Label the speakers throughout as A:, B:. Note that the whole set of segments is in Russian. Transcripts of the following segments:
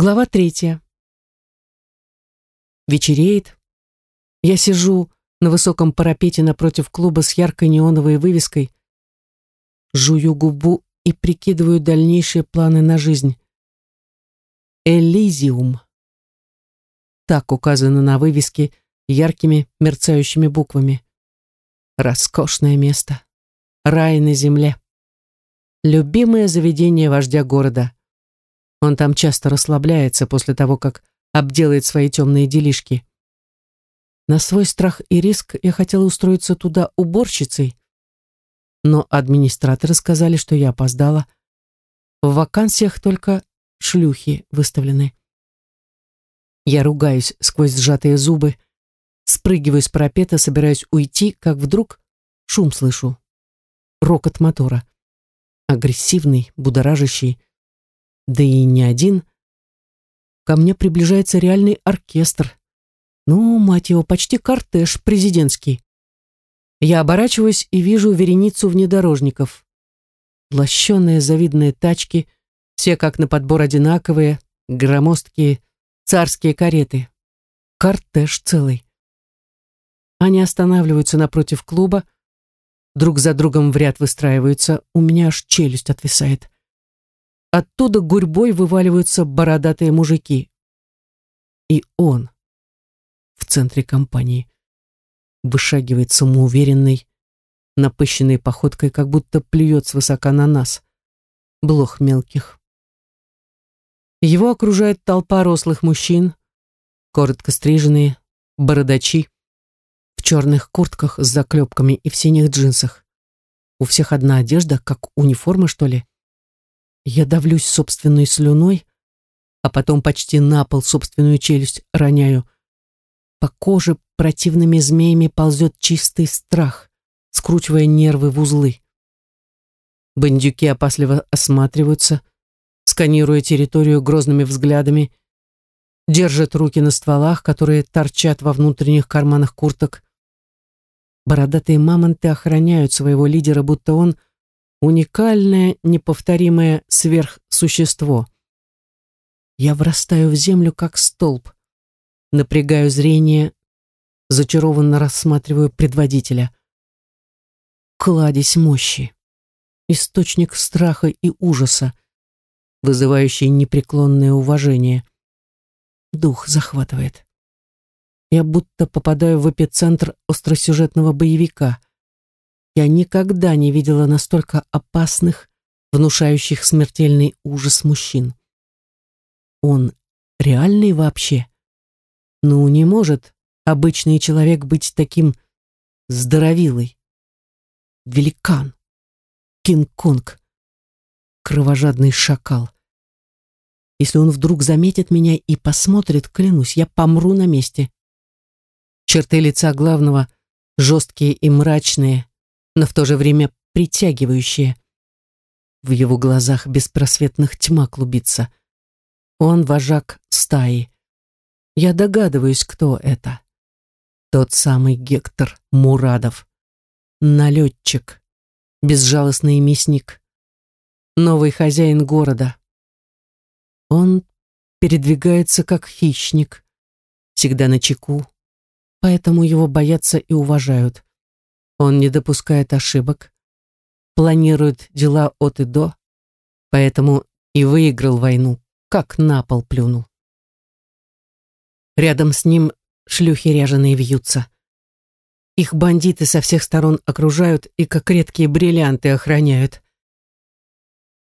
A: Глава третья. Вечереет. Я сижу на высоком парапете напротив клуба с яркой неоновой вывеской, жую губу и прикидываю дальнейшие планы на жизнь. Элизиум. Так указано на вывеске яркими мерцающими буквами. Роскошное место. Рай на земле. Любимое заведение вождя города. Он там часто расслабляется после того, как обделает свои темные делишки. На свой страх и риск я хотела устроиться туда уборщицей, но администраторы сказали, что я опоздала. В вакансиях только шлюхи выставлены. Я ругаюсь сквозь сжатые зубы, спрыгиваю с парапета, собираюсь уйти, как вдруг шум слышу. Рокот мотора. Агрессивный, будоражащий, да и не один. Ко мне приближается реальный оркестр. Ну, мать его, почти кортеж президентский. Я оборачиваюсь и вижу вереницу внедорожников. Лощеные завидные тачки, все как на подбор одинаковые, громоздкие, царские кареты. Кортеж целый. Они останавливаются напротив клуба, друг за другом в ряд выстраиваются, у меня аж челюсть отвисает. Оттуда гурьбой вываливаются бородатые мужики. И он в центре компании вышагивает самоуверенной, напыщенной походкой, как будто плюет свысока на нас, блох мелких. Его окружает толпа рослых мужчин, коротко стриженные, бородачи, в черных куртках с заклепками и в синих джинсах. У всех одна одежда, как униформа, что ли. Я давлюсь собственной слюной, а потом почти на пол собственную челюсть роняю. По коже противными змеями ползет чистый страх, скручивая нервы в узлы. Бандюки опасливо осматриваются, сканируя территорию грозными взглядами, держат руки на стволах, которые торчат во внутренних карманах курток. Бородатые мамонты охраняют своего лидера, будто он — уникальное, неповторимое сверхсущество. Я врастаю в землю, как столб, напрягаю зрение, зачарованно рассматриваю предводителя. Кладезь мощи, источник страха и ужаса, вызывающий непреклонное уважение. Дух захватывает. Я будто попадаю в эпицентр остросюжетного боевика. Я никогда не видела настолько опасных, внушающих смертельный ужас мужчин. Он реальный вообще? Ну, не может обычный человек быть таким здоровилой. Великан, Кинг-Конг, кровожадный шакал. Если он вдруг заметит меня и посмотрит, клянусь, я помру на месте. Черты лица главного жесткие и мрачные, но в то же время притягивающее. В его глазах беспросветных тьма клубится. Он вожак стаи. Я догадываюсь, кто это. Тот самый Гектор Мурадов. Налетчик. Безжалостный мясник. Новый хозяин города. Он передвигается как хищник, всегда на чеку, поэтому его боятся и уважают. Он не допускает ошибок, планирует дела от и до, поэтому и выиграл войну, как на пол плюнул. Рядом с ним шлюхи ряженые вьются. Их бандиты со всех сторон окружают и как редкие бриллианты охраняют.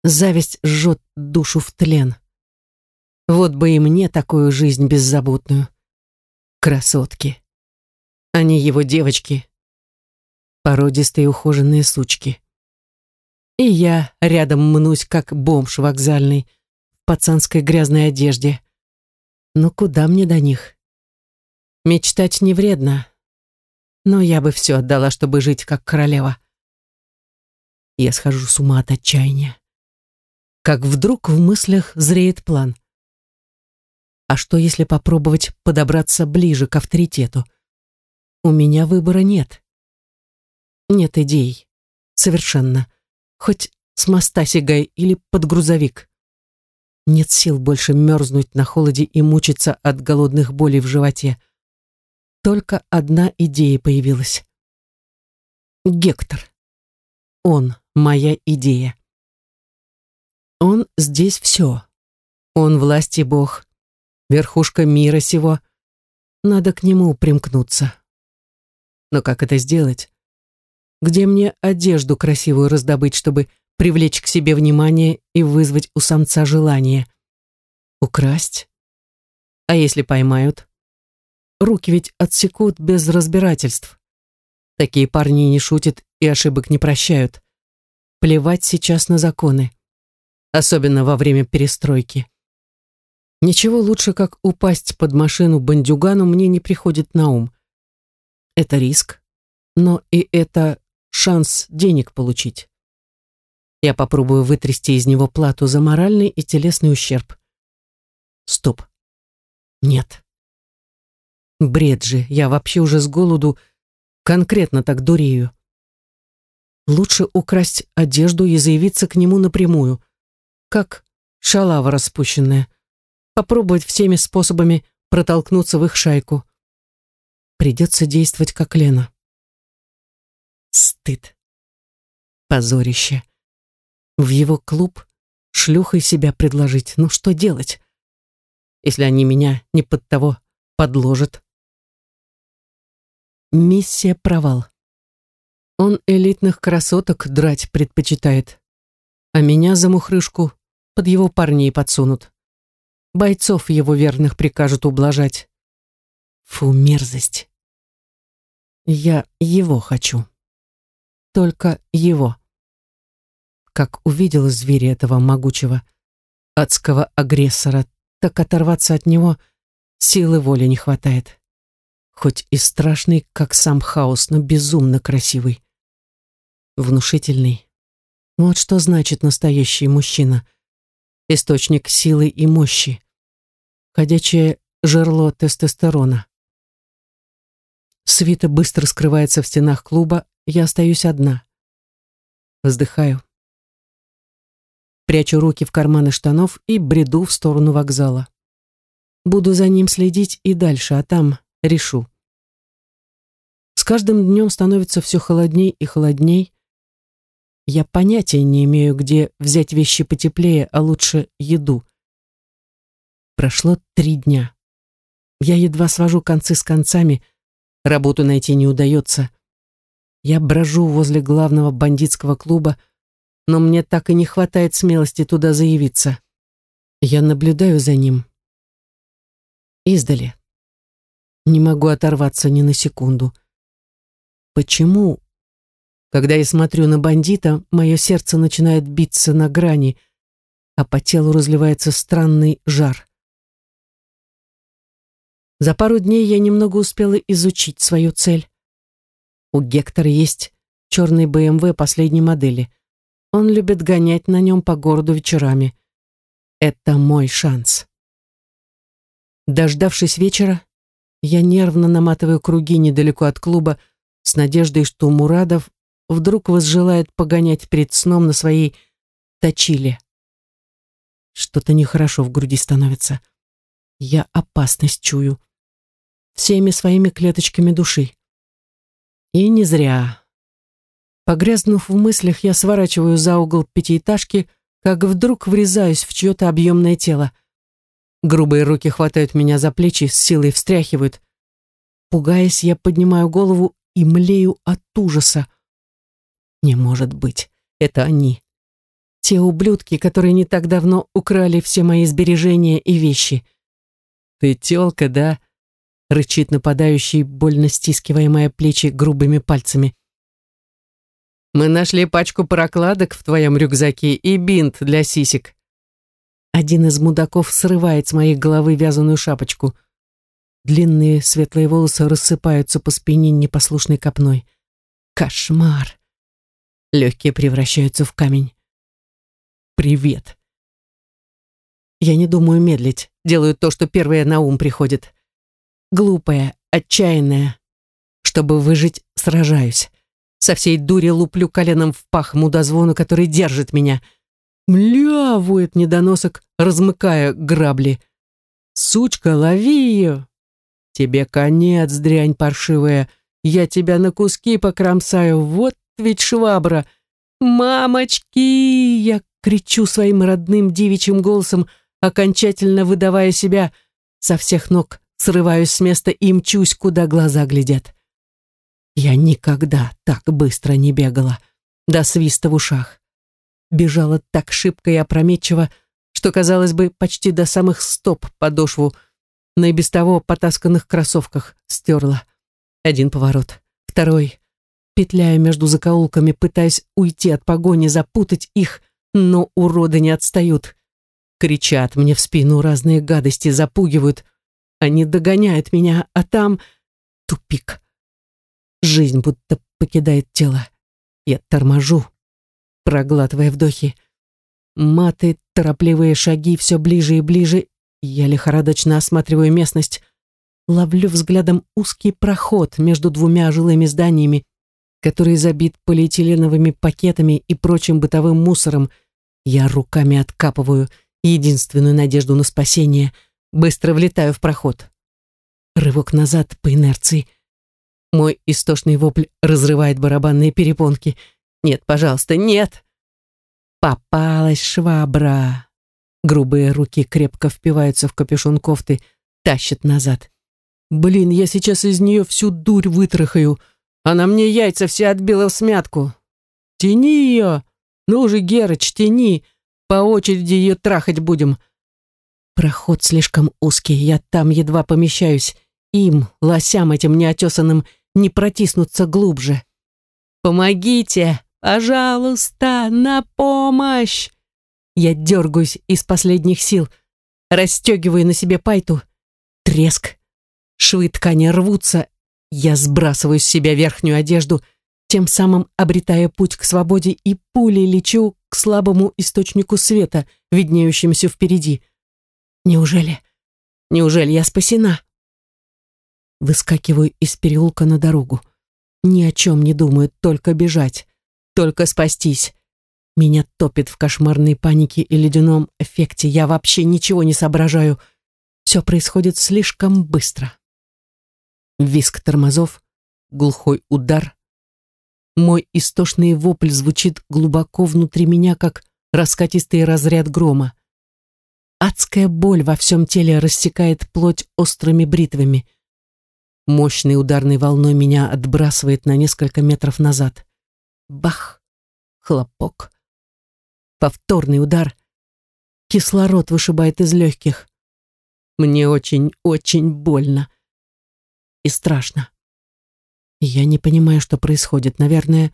A: Зависть жжет душу в тлен. Вот бы и мне такую жизнь беззаботную. Красотки. Они его девочки, породистые ухоженные сучки. И я рядом мнусь, как бомж вокзальный, в пацанской грязной одежде. Ну куда мне до них? Мечтать не вредно, но я бы все отдала, чтобы жить как королева. Я схожу с ума от отчаяния. Как вдруг в мыслях зреет план. А что, если попробовать подобраться ближе к авторитету? У меня выбора нет. Нет идей. Совершенно. Хоть с моста сигай или под грузовик. Нет сил больше мерзнуть на холоде и мучиться от голодных болей в животе. Только одна идея появилась. Гектор. Он моя идея. Он здесь все. Он власти Бог, верхушка мира сего. Надо к нему примкнуться. Но как это сделать? Где мне одежду красивую раздобыть, чтобы привлечь к себе внимание и вызвать у самца желание? Украсть? А если поймают? Руки ведь отсекут без разбирательств. Такие парни не шутят и ошибок не прощают. Плевать сейчас на законы. Особенно во время перестройки. Ничего лучше, как упасть под машину бандюгану, мне не приходит на ум. Это риск, но и это шанс денег получить. Я попробую вытрясти из него плату за моральный и телесный ущерб. Стоп. Нет. Бред же, я вообще уже с голоду конкретно так дурею. Лучше украсть одежду и заявиться к нему напрямую, как шалава распущенная. Попробовать всеми способами протолкнуться в их шайку. Придется действовать как Лена. Стыд. Позорище. В его клуб шлюхой себя предложить. Ну что делать, если они меня не под того подложат? Миссия провал. Он элитных красоток драть предпочитает, а меня за мухрышку под его парней подсунут. Бойцов его верных прикажут ублажать. Фу, мерзость. Я его хочу. Только его. Как увидела зверя этого могучего, адского агрессора, так оторваться от него силы воли не хватает. Хоть и страшный, как сам хаос, но безумно красивый внушительный. Вот что значит настоящий мужчина. Источник силы и мощи. Ходячее жерло тестостерона. Свита быстро скрывается в стенах клуба, я остаюсь одна. Вздыхаю. Прячу руки в карманы штанов и бреду в сторону вокзала. Буду за ним следить и дальше, а там решу. С каждым днем становится все холодней и холодней, я понятия не имею, где взять вещи потеплее, а лучше еду. Прошло три дня. Я едва свожу концы с концами, работу найти не удается. Я брожу возле главного бандитского клуба, но мне так и не хватает смелости туда заявиться. Я наблюдаю за ним. Издали. Не могу оторваться ни на секунду. Почему когда я смотрю на бандита, мое сердце начинает биться на грани, а по телу разливается странный жар. За пару дней я немного успела изучить свою цель. У Гектора есть черный БМВ последней модели. Он любит гонять на нем по городу вечерами. Это мой шанс. Дождавшись вечера, я нервно наматываю круги недалеко от клуба с надеждой, что Мурадов вдруг возжелает погонять перед сном на своей точиле. Что-то нехорошо в груди становится. Я опасность чую. Всеми своими клеточками души. И не зря. Погрязнув в мыслях, я сворачиваю за угол пятиэтажки, как вдруг врезаюсь в чье-то объемное тело. Грубые руки хватают меня за плечи, с силой встряхивают. Пугаясь, я поднимаю голову и млею от ужаса. Не может быть. Это они. Те ублюдки, которые не так давно украли все мои сбережения и вещи. Ты тёлка, да? Рычит нападающий, больно стискивая мои плечи грубыми пальцами. Мы нашли пачку прокладок в твоем рюкзаке и бинт для сисек. Один из мудаков срывает с моей головы вязаную шапочку. Длинные светлые волосы рассыпаются по спине непослушной копной. Кошмар. Легкие превращаются в камень. «Привет». Я не думаю медлить, делаю то, что первое на ум приходит. Глупая, отчаянная. Чтобы выжить, сражаюсь. Со всей дури луплю коленом в пах мудозвону, который держит меня. «Мля!» — воет недоносок, размыкая грабли. «Сучка, лови ее!» «Тебе конец, дрянь паршивая! Я тебя на куски покромсаю, вот ведь швабра!» «Мамочки!» — я кричу своим родным девичьим голосом, окончательно выдавая себя со всех ног, срываюсь с места и мчусь, куда глаза глядят. Я никогда так быстро не бегала, до свиста в ушах. Бежала так шибко и опрометчиво, что, казалось бы, почти до самых стоп подошву на и без того потасканных кроссовках стерла. Один поворот, второй. Петляя между закоулками, пытаясь уйти от погони, запутать их, но уроды не отстают. Кричат мне в спину разные гадости, запугивают. Они догоняют меня, а там тупик. Жизнь будто покидает тело. Я торможу, проглатывая вдохи. Маты, торопливые шаги все ближе и ближе. Я лихорадочно осматриваю местность. Ловлю взглядом узкий проход между двумя жилыми зданиями, который забит полиэтиленовыми пакетами и прочим бытовым мусором. Я руками откапываю единственную надежду на спасение. Быстро влетаю в проход. Рывок назад по инерции — мой истошный вопль разрывает барабанные перепонки. «Нет, пожалуйста, нет!» Попалась швабра. Грубые руки крепко впиваются в капюшон кофты, тащат назад. «Блин, я сейчас из нее всю дурь вытрахаю. Она мне яйца все отбила в смятку. Тяни ее! Ну же, Герыч, тяни! По очереди ее трахать будем!» Проход слишком узкий, я там едва помещаюсь. Им, лосям этим неотесанным, не протиснуться глубже. «Помогите! Пожалуйста! На помощь!» Я дергаюсь из последних сил, расстегиваю на себе пайту. Треск. Швы ткани рвутся. Я сбрасываю с себя верхнюю одежду, тем самым обретая путь к свободе и пулей лечу к слабому источнику света, виднеющемуся впереди. Неужели? Неужели я спасена? Выскакиваю из переулка на дорогу. Ни о чем не думаю, только бежать, только спастись. Меня топит в кошмарной панике и ледяном эффекте. Я вообще ничего не соображаю. Все происходит слишком быстро. Виск тормозов, глухой удар. Мой истошный вопль звучит глубоко внутри меня, как раскатистый разряд грома. Адская боль во всем теле рассекает плоть острыми бритвами — Мощной ударной волной меня отбрасывает на несколько метров назад. Бах! Хлопок. Повторный удар. Кислород вышибает из легких. Мне очень-очень больно. И страшно. Я не понимаю, что происходит. Наверное,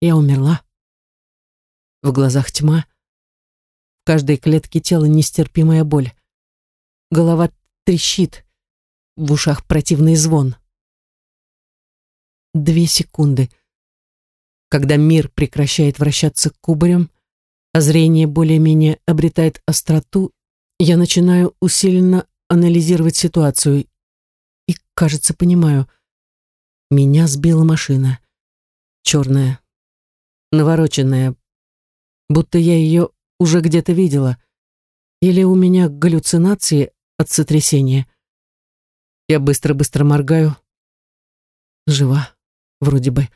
A: я умерла. В глазах тьма. Каждой клетке тела нестерпимая боль. Голова трещит в ушах противный звон. Две секунды. Когда мир прекращает вращаться кубарем, а зрение более-менее обретает остроту, я начинаю усиленно анализировать ситуацию и, кажется, понимаю. Меня сбила машина. Черная, навороченная, будто я ее уже где-то видела. Или у меня галлюцинации от сотрясения. Я быстро-быстро моргаю. Жива, вроде бы.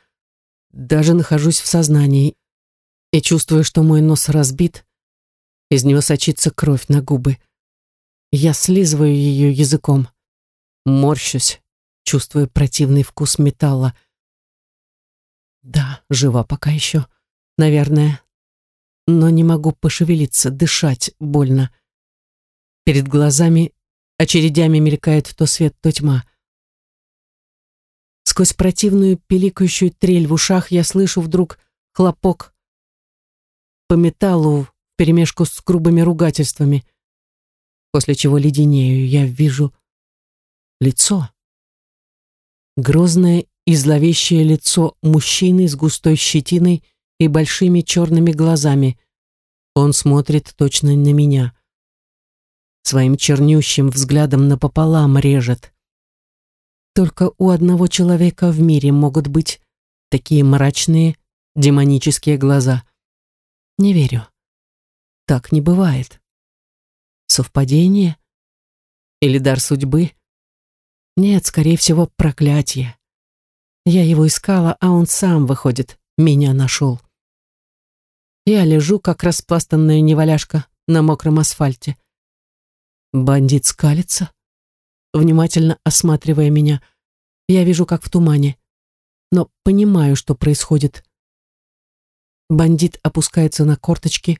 A: Даже нахожусь в сознании и чувствую, что мой нос разбит. Из него сочится кровь на губы. Я слизываю ее языком. Морщусь, чувствую противный вкус металла. Да, жива пока еще, наверное. Но не могу пошевелиться, дышать больно. Перед глазами Очередями мелькает то свет, то тьма. Сквозь противную пиликающую трель в ушах я слышу вдруг хлопок по металлу вперемешку с грубыми ругательствами, после чего леденею. Я вижу лицо. Грозное и зловещее лицо мужчины с густой щетиной и большими черными глазами. Он смотрит точно на меня своим чернющим взглядом напополам режет. Только у одного человека в мире могут быть такие мрачные, демонические глаза. Не верю. Так не бывает. Совпадение? Или дар судьбы? Нет, скорее всего, проклятие. Я его искала, а он сам, выходит, меня нашел. Я лежу, как распластанная неваляшка на мокром асфальте. Бандит скалится, внимательно осматривая меня. Я вижу, как в тумане, но понимаю, что происходит. Бандит опускается на корточки.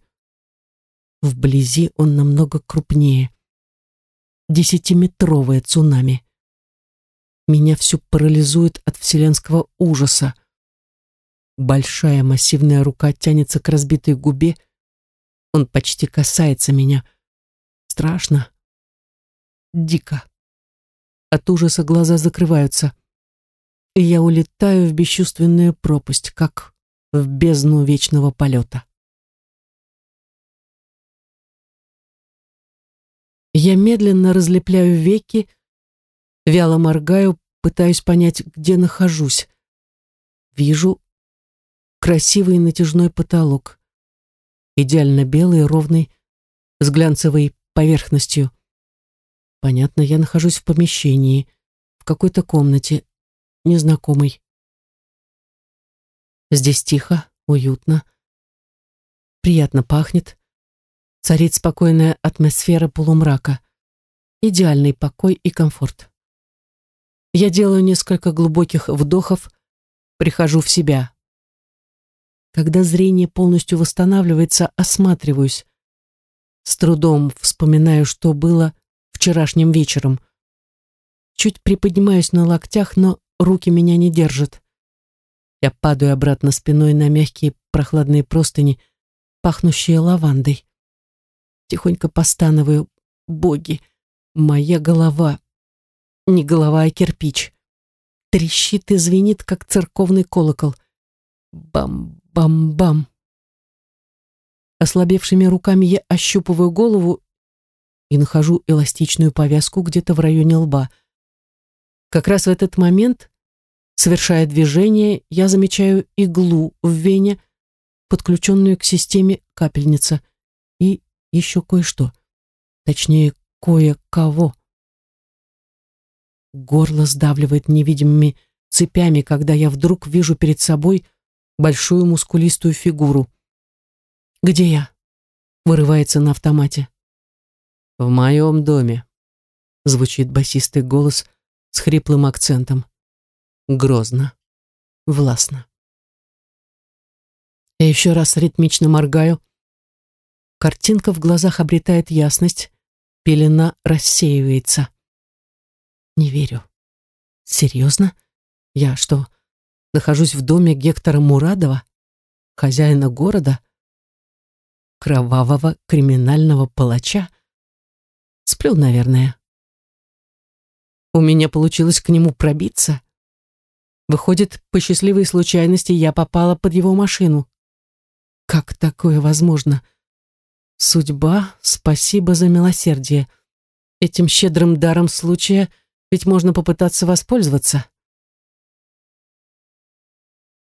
A: Вблизи он намного крупнее. Десятиметровое цунами. Меня всю парализует от вселенского ужаса. Большая массивная рука тянется к разбитой губе. Он почти касается меня. Страшно. Дико. От ужаса глаза закрываются. И я улетаю в бесчувственную пропасть, как в бездну вечного полета. Я медленно разлепляю веки, Вяло моргаю, пытаюсь понять, где нахожусь. Вижу красивый натяжной потолок. Идеально белый, ровный, с глянцевой поверхностью. Понятно, я нахожусь в помещении, в какой-то комнате, незнакомой. Здесь тихо, уютно, приятно пахнет, царит спокойная атмосфера полумрака, идеальный покой и комфорт. Я делаю несколько глубоких вдохов, прихожу в себя. Когда зрение полностью восстанавливается, осматриваюсь. С трудом вспоминаю, что было вчерашним вечером. Чуть приподнимаюсь на локтях, но руки меня не держат. Я падаю обратно спиной на мягкие прохладные простыни, пахнущие лавандой. Тихонько постановую. Боги, моя голова не голова, а кирпич. Трещит и звенит, как церковный колокол. Бам-бам-бам. Ослабевшими руками я ощупываю голову и нахожу эластичную повязку где-то в районе лба. Как раз в этот момент, совершая движение, я замечаю иглу в вене, подключенную к системе капельница, и еще кое-что, точнее, кое-кого. Горло сдавливает невидимыми цепями, когда я вдруг вижу перед собой большую мускулистую фигуру. «Где я?» — вырывается на автомате. «В моем доме», — звучит басистый голос с хриплым акцентом. Грозно, властно. Я еще раз ритмично моргаю. Картинка в глазах обретает ясность, пелена рассеивается. Не верю. Серьезно? Я что, нахожусь в доме Гектора Мурадова, хозяина города, кровавого криминального палача? Сплю, наверное. У меня получилось к нему пробиться. Выходит, по счастливой случайности я попала под его машину. Как такое возможно? Судьба, спасибо за милосердие. Этим щедрым даром случая — ведь можно попытаться воспользоваться.